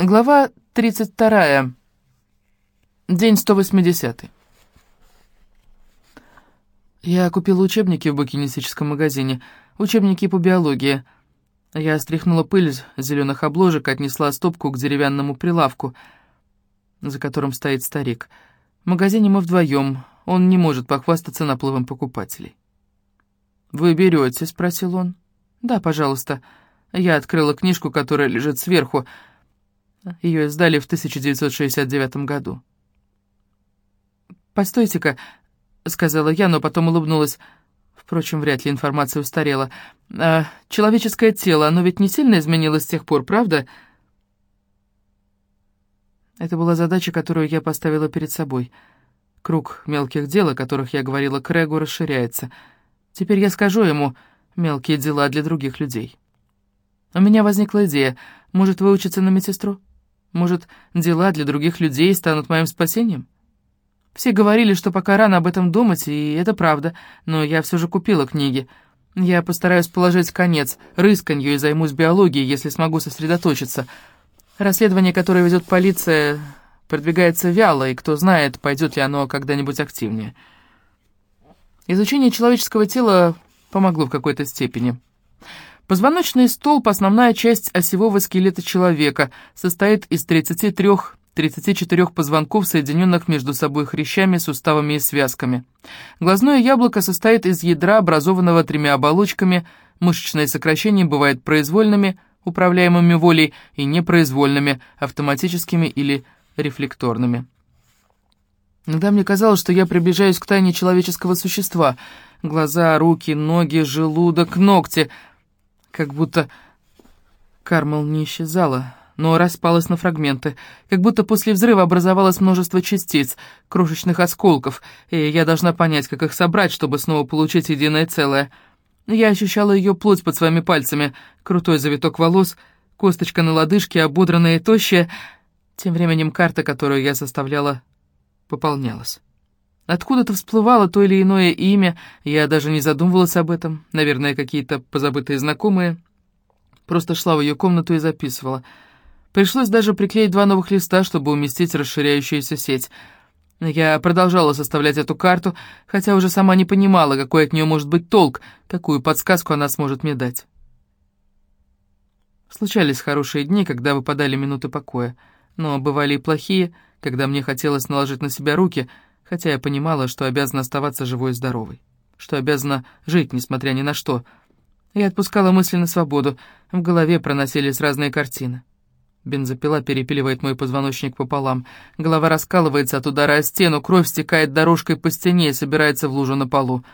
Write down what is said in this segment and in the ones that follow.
Глава 32. День 180. Я купила учебники в букинистическом магазине, учебники по биологии. Я стряхнула пыль с зеленых обложек, отнесла стопку к деревянному прилавку, за которым стоит старик. В магазине мы вдвоем, он не может похвастаться наплывом покупателей. «Вы берете?» — спросил он. «Да, пожалуйста». Я открыла книжку, которая лежит сверху, — ее издали в 1969 году. «Постойте-ка», — сказала я, но потом улыбнулась. Впрочем, вряд ли информация устарела. А, «Человеческое тело, оно ведь не сильно изменилось с тех пор, правда?» Это была задача, которую я поставила перед собой. Круг мелких дел, о которых я говорила Крэгу, расширяется. Теперь я скажу ему мелкие дела для других людей. У меня возникла идея. Может, выучиться на медсестру? Может, дела для других людей станут моим спасением? Все говорили, что пока рано об этом думать, и это правда, но я все же купила книги. Я постараюсь положить конец рысканью и займусь биологией, если смогу сосредоточиться. Расследование, которое ведет полиция, продвигается вяло, и кто знает, пойдет ли оно когда-нибудь активнее. Изучение человеческого тела помогло в какой-то степени. Позвоночный столб – основная часть осевого скелета человека, состоит из 33-34 позвонков, соединенных между собой хрящами, суставами и связками. Глазное яблоко состоит из ядра, образованного тремя оболочками, мышечные сокращения бывают произвольными, управляемыми волей, и непроизвольными, автоматическими или рефлекторными. Иногда мне казалось, что я приближаюсь к тайне человеческого существа. Глаза, руки, ноги, желудок, ногти – как будто Кармел не исчезала, но распалась на фрагменты, как будто после взрыва образовалось множество частиц, крошечных осколков, и я должна понять, как их собрать, чтобы снова получить единое целое. Я ощущала ее плоть под своими пальцами, крутой завиток волос, косточка на лодыжке, ободранная и тощая. Тем временем карта, которую я составляла, пополнялась. Откуда-то всплывало то или иное имя, я даже не задумывалась об этом. Наверное, какие-то позабытые знакомые. Просто шла в ее комнату и записывала. Пришлось даже приклеить два новых листа, чтобы уместить расширяющуюся сеть. Я продолжала составлять эту карту, хотя уже сама не понимала, какой от нее может быть толк, какую подсказку она сможет мне дать. Случались хорошие дни, когда выпадали минуты покоя, но бывали и плохие, когда мне хотелось наложить на себя руки — хотя я понимала, что обязана оставаться живой и здоровой, что обязана жить, несмотря ни на что. Я отпускала мысли на свободу, в голове проносились разные картины. Бензопила перепиливает мой позвоночник пополам, голова раскалывается от удара о стену, кровь стекает дорожкой по стене и собирается в лужу на полу.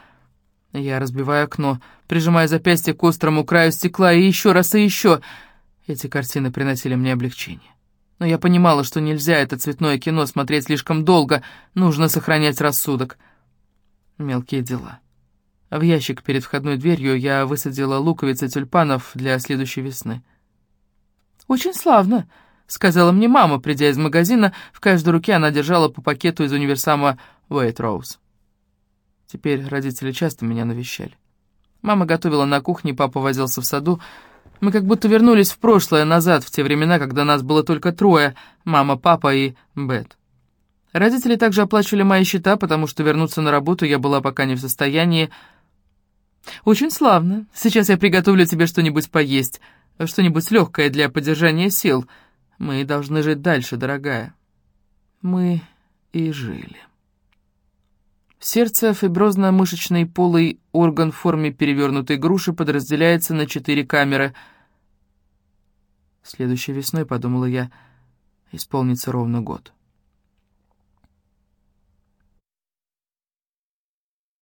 Я разбиваю окно, прижимаю запястье к острому краю стекла и еще раз и еще. Эти картины приносили мне облегчение. Но я понимала, что нельзя это цветное кино смотреть слишком долго, нужно сохранять рассудок. Мелкие дела. В ящик перед входной дверью я высадила луковицы тюльпанов для следующей весны. «Очень славно», — сказала мне мама, придя из магазина. В каждой руке она держала по пакету из универсама Уэйт-Роуз. Теперь родители часто меня навещали. Мама готовила на кухне, папа возился в саду, мы как будто вернулись в прошлое, назад, в те времена, когда нас было только трое — мама, папа и Бет. Родители также оплачивали мои счета, потому что вернуться на работу я была пока не в состоянии. «Очень славно. Сейчас я приготовлю тебе что-нибудь поесть, что-нибудь легкое для поддержания сил. Мы должны жить дальше, дорогая». Мы и жили. Сердце, фиброзно-мышечный полый орган в форме перевернутой груши, подразделяется на четыре камеры. Следующей весной, подумала я, исполнится ровно год.